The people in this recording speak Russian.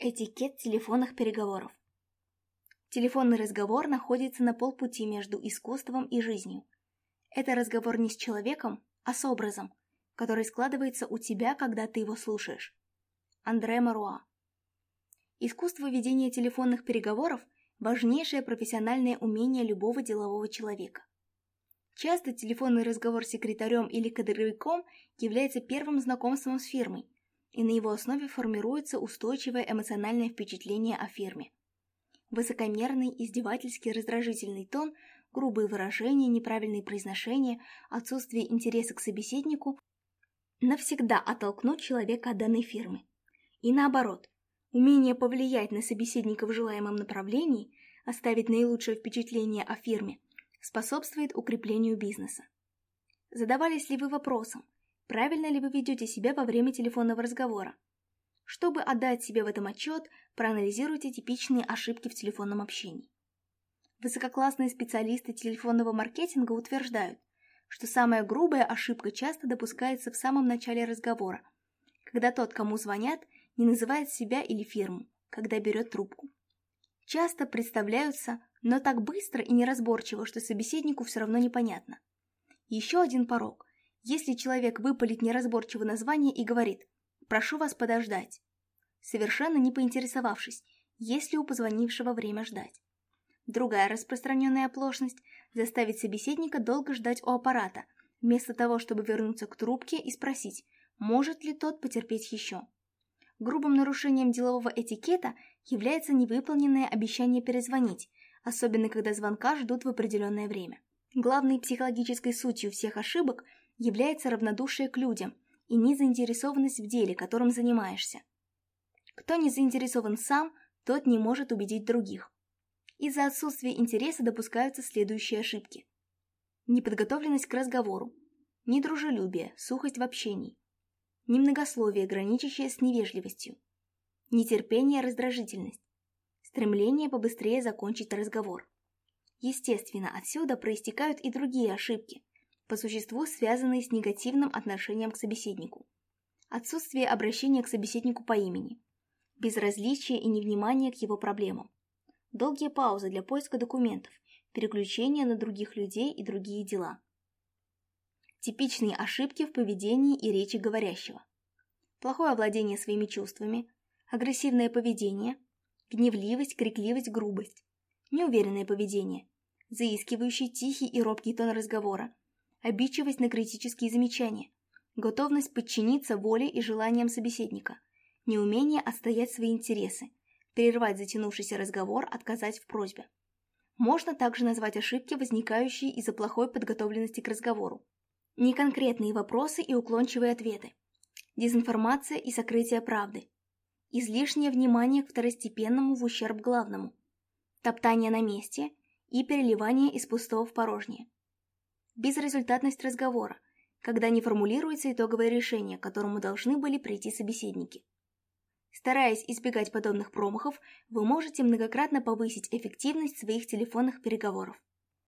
Этикет телефонных переговоров. Телефонный разговор находится на полпути между искусством и жизнью. Это разговор не с человеком, а с образом, который складывается у тебя, когда ты его слушаешь. Андре Маруа. Искусство ведения телефонных переговоров – важнейшее профессиональное умение любого делового человека. Часто телефонный разговор с секретарем или кадровиком является первым знакомством с фирмой, и на его основе формируется устойчивое эмоциональное впечатление о фирме. Высокомерный, издевательский, раздражительный тон, грубые выражения, неправильные произношения, отсутствие интереса к собеседнику навсегда оттолкнут человека от данной фирмы. И наоборот, умение повлиять на собеседника в желаемом направлении, оставить наилучшее впечатление о фирме, способствует укреплению бизнеса. Задавались ли вы вопросом, правильно ли вы ведете себя во время телефонного разговора. Чтобы отдать себе в этом отчет, проанализируйте типичные ошибки в телефонном общении. Высококлассные специалисты телефонного маркетинга утверждают, что самая грубая ошибка часто допускается в самом начале разговора, когда тот, кому звонят, не называет себя или фирму, когда берет трубку. Часто представляются, но так быстро и неразборчиво, что собеседнику все равно непонятно. Еще один порог если человек выпалит неразборчиво название и говорит «Прошу вас подождать», совершенно не поинтересовавшись, есть ли у позвонившего время ждать. Другая распространенная оплошность – заставить собеседника долго ждать у аппарата, вместо того, чтобы вернуться к трубке и спросить, может ли тот потерпеть еще. Грубым нарушением делового этикета является невыполненное обещание перезвонить, особенно когда звонка ждут в определенное время. Главной психологической сутью всех ошибок является равнодушие к людям и незаинтересованность в деле, которым занимаешься. Кто не заинтересован сам, тот не может убедить других. Из-за отсутствия интереса допускаются следующие ошибки. Неподготовленность к разговору, недружелюбие, сухость в общении, немногословие, граничащее с невежливостью, нетерпение, раздражительность, стремление побыстрее закончить разговор. Естественно, отсюда проистекают и другие ошибки, по существу связанные с негативным отношением к собеседнику. Отсутствие обращения к собеседнику по имени. Безразличие и невнимание к его проблемам. Долгие паузы для поиска документов, переключение на других людей и другие дела. Типичные ошибки в поведении и речи говорящего. Плохое овладение своими чувствами, агрессивное поведение, гневливость, крикливость, грубость, неуверенное поведение, заискивающий тихий и робкий тон разговора, обидчивость на критические замечания, готовность подчиниться воле и желаниям собеседника, неумение отстоять свои интересы, прервать затянувшийся разговор, отказать в просьбе. Можно также назвать ошибки, возникающие из-за плохой подготовленности к разговору. Неконкретные вопросы и уклончивые ответы. Дезинформация и сокрытие правды. Излишнее внимание к второстепенному в ущерб главному. Топтание на месте и переливание из пустого в порожнее. Безрезультатность разговора, когда не формулируется итоговое решение, к которому должны были прийти собеседники. Стараясь избегать подобных промахов, вы можете многократно повысить эффективность своих телефонных переговоров.